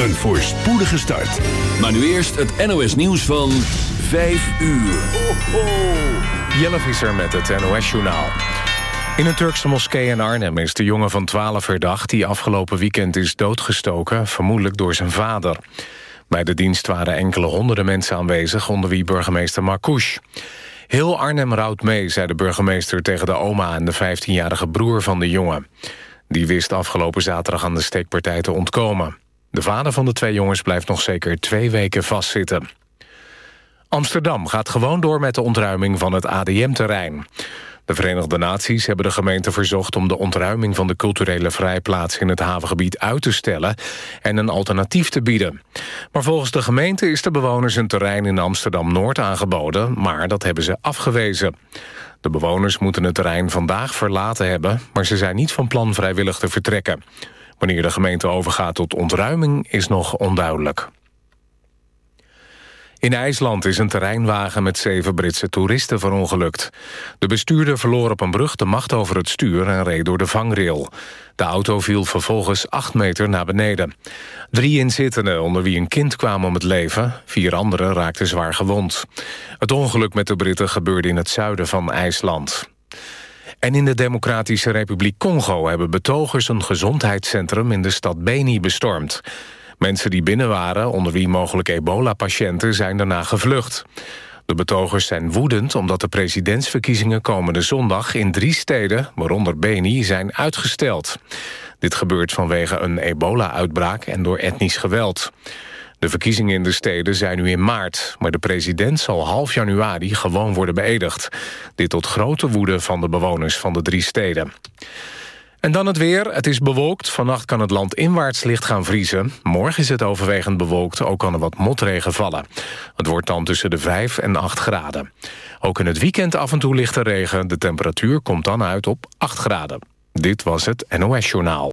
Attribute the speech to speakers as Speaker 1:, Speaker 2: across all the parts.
Speaker 1: Een voorspoedige start.
Speaker 2: Maar nu eerst het NOS nieuws van 5 uur. Ho, ho.
Speaker 3: Jelle Visser met het NOS-journaal. In een Turkse moskee in Arnhem is de jongen van 12 verdacht... die afgelopen weekend is doodgestoken, vermoedelijk door zijn vader. Bij de dienst waren enkele honderden mensen aanwezig... onder wie burgemeester Marcouch. Heel Arnhem rouwt mee, zei de burgemeester tegen de oma... en de 15-jarige broer van de jongen. Die wist afgelopen zaterdag aan de steekpartij te ontkomen. De vader van de twee jongens blijft nog zeker twee weken vastzitten. Amsterdam gaat gewoon door met de ontruiming van het ADM-terrein. De Verenigde Naties hebben de gemeente verzocht om de ontruiming van de culturele vrijplaats in het havengebied uit te stellen en een alternatief te bieden. Maar volgens de gemeente is de bewoners een terrein in Amsterdam-Noord aangeboden, maar dat hebben ze afgewezen. De bewoners moeten het terrein vandaag verlaten hebben, maar ze zijn niet van plan vrijwillig te vertrekken. Wanneer de gemeente overgaat tot ontruiming is nog onduidelijk. In IJsland is een terreinwagen met zeven Britse toeristen verongelukt. De bestuurder verloor op een brug de macht over het stuur en reed door de vangrail. De auto viel vervolgens acht meter naar beneden. Drie inzittenden, onder wie een kind, kwamen om het leven. Vier anderen raakten zwaar gewond. Het ongeluk met de Britten gebeurde in het zuiden van IJsland. En in de Democratische Republiek Congo hebben betogers een gezondheidscentrum in de stad Beni bestormd. Mensen die binnen waren, onder wie mogelijk ebola-patiënten, zijn daarna gevlucht. De betogers zijn woedend omdat de presidentsverkiezingen komende zondag in drie steden, waaronder Beni, zijn uitgesteld. Dit gebeurt vanwege een ebola-uitbraak en door etnisch geweld. De verkiezingen in de steden zijn nu in maart... maar de president zal half januari gewoon worden beëdigd. Dit tot grote woede van de bewoners van de drie steden. En dan het weer. Het is bewolkt. Vannacht kan het land inwaarts licht gaan vriezen. Morgen is het overwegend bewolkt. Ook kan er wat motregen vallen. Het wordt dan tussen de 5 en 8 graden. Ook in het weekend af en toe lichte regen. De temperatuur komt dan uit op 8 graden. Dit was het NOS Journaal.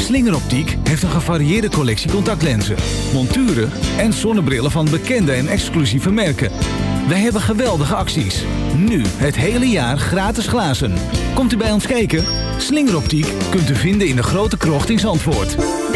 Speaker 4: Slingeroptiek heeft een gevarieerde collectie contactlenzen, monturen en zonnebrillen van bekende en exclusieve merken. Wij hebben geweldige acties. Nu het hele jaar gratis glazen. Komt u bij ons kijken? Slingeroptiek kunt u vinden in de grote krocht in Zandvoort.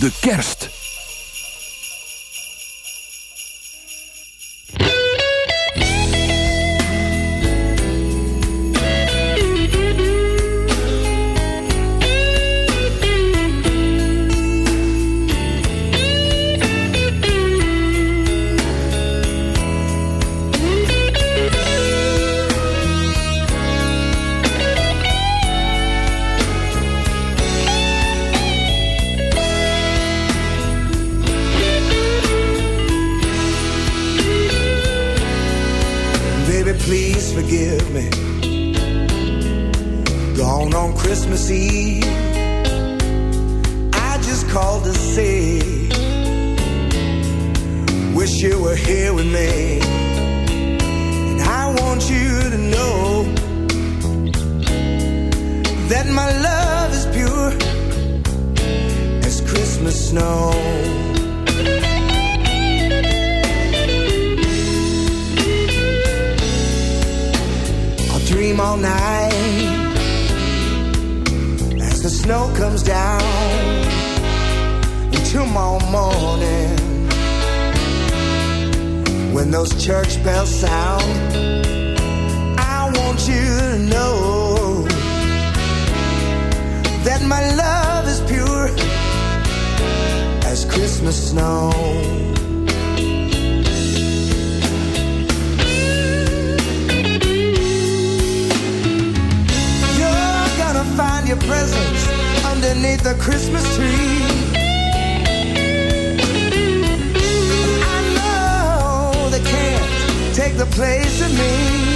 Speaker 5: De kerst. I'll dream
Speaker 2: all night as the snow comes down until my morning when those church bells sound. I Want you to know that my love is pure. Christmas snow. You're gonna find your presents underneath the Christmas tree. I know they can't take the place of me.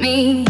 Speaker 6: me.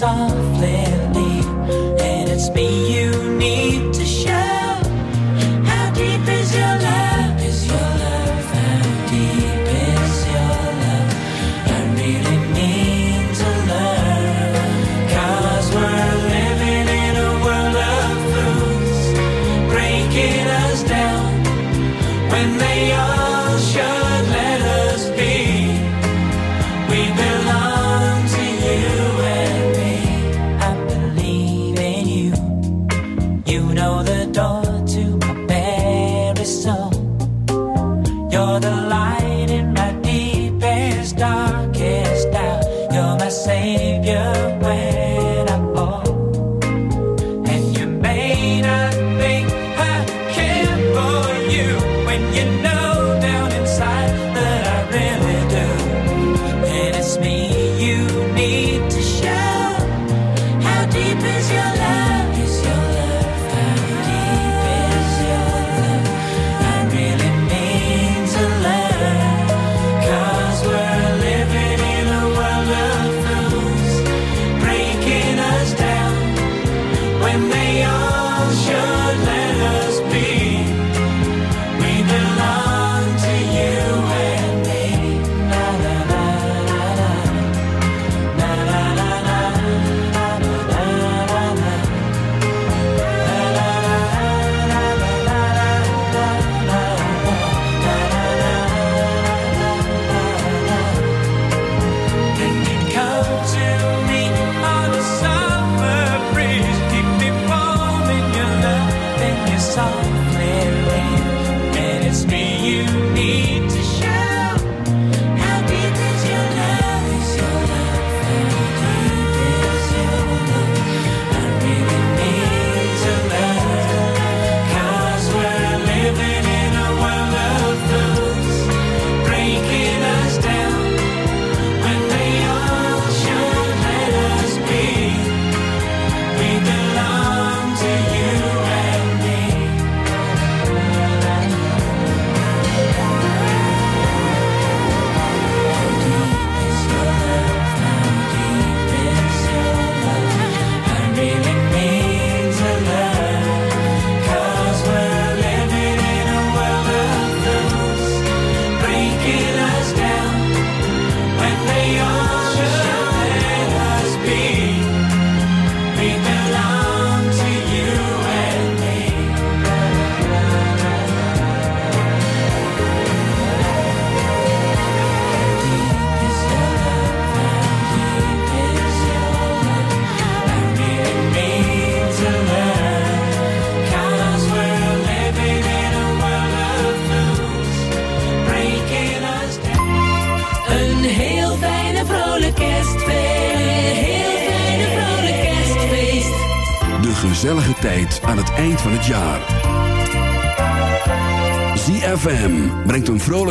Speaker 7: softly, and it's me.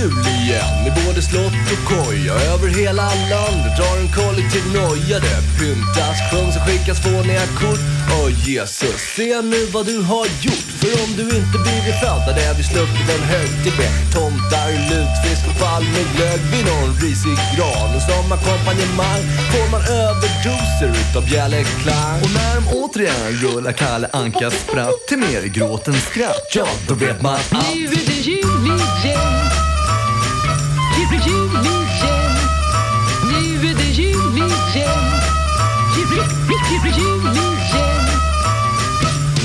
Speaker 8: jul igen i både slott och koja. Över hela landet drar en kollektiv noja. Det pyntas, sjungs och skickas fåniga kort. Åh Jesus, se nu vad du har gjort. För om du inte blivit född hade vi sluppit en högtid med tomtar, lutfisk och fall med glögg vid någon risig gran. Och som ackompanjemang får man överdoser utav bjällerklang.
Speaker 9: Och när de återigen rullar Kalle Ankas spratt till mer gråt än skratt, ja då vet man att...
Speaker 5: Nu är det jul igen det jul igen Nu är det jul igen Jul, jul, jul, jul igen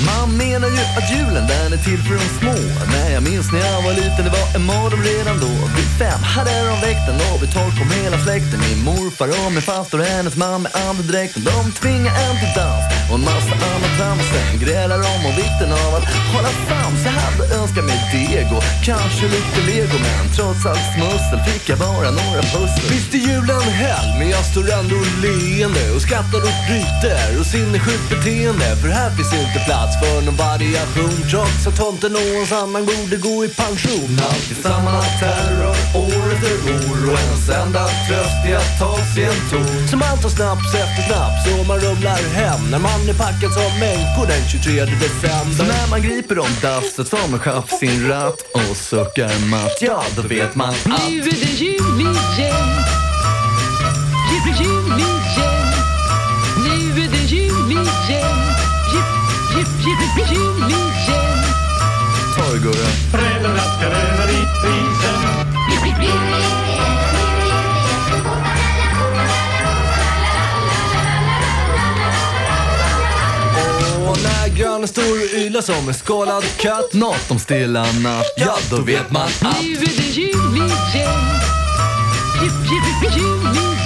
Speaker 9: Man menar ju att julen den är till för de små. Men jag minns när jag var liten, det var en morgon redan då. Vid fem hade de väckt en och vid tolv kom hela släkten. Min morfar och min faster och hennes man med andedräkten De tvingade en till dans och en massa annat trams. Sen grälar de om vikten av att hålla sams. Jag hade önskat mig deg och kanske lite lego. Men trots allt smussel fick jag bara några pussel.
Speaker 8: Visst är julen helg, men jag står ändå leende och skrattar och bryter och sinnessjukt beteende. För här finns inte plats för någon variation trots att tomten och hans annan borde gå i pension.
Speaker 9: Alltid samma terror år efter år och ens enda tröst är att ta sig en ton.
Speaker 8: Som man tar snaps efter snaps och man rumlar hem när man är packad som änkor den 23 december.
Speaker 9: Så när man griper om dasset som en chef sin ratt och suckar matt, ja då vet man att
Speaker 10: Nu är det jul igen.
Speaker 8: Kan stor yla som en skalad katt
Speaker 9: något om stilla natt, ja då vet man att
Speaker 10: Nu är det jul igen. Jul, jul, jul igen.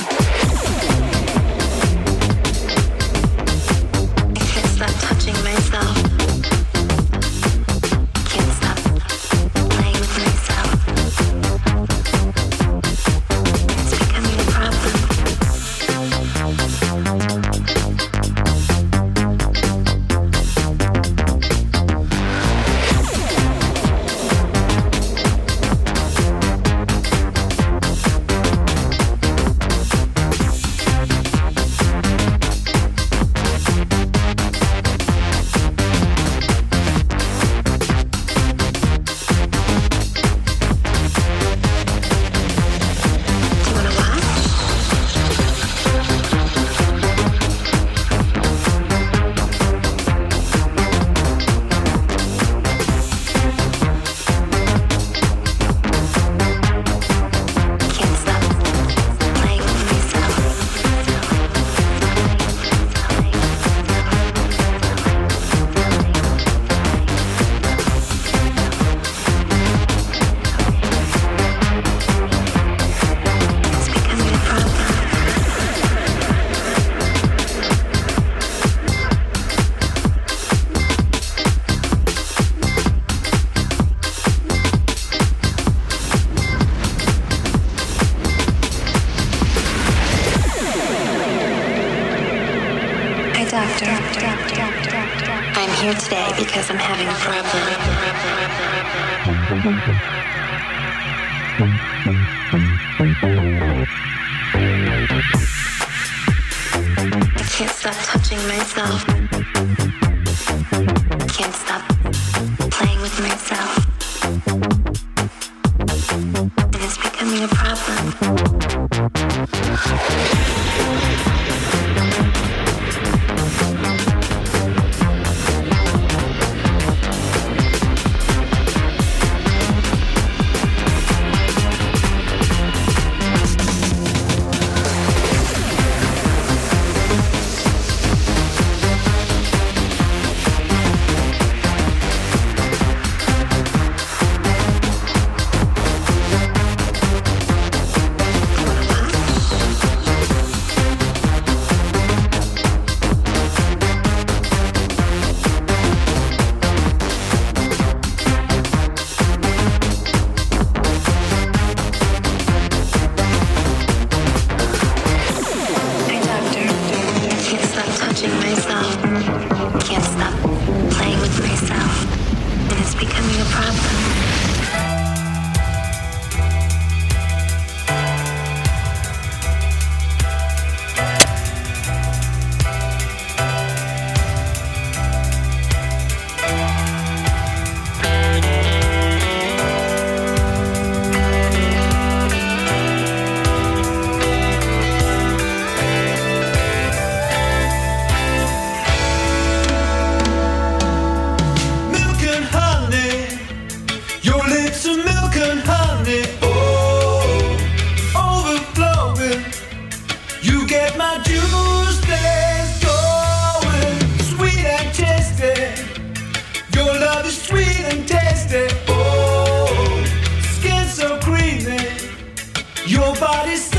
Speaker 11: touching myself.
Speaker 12: everybody's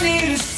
Speaker 12: need a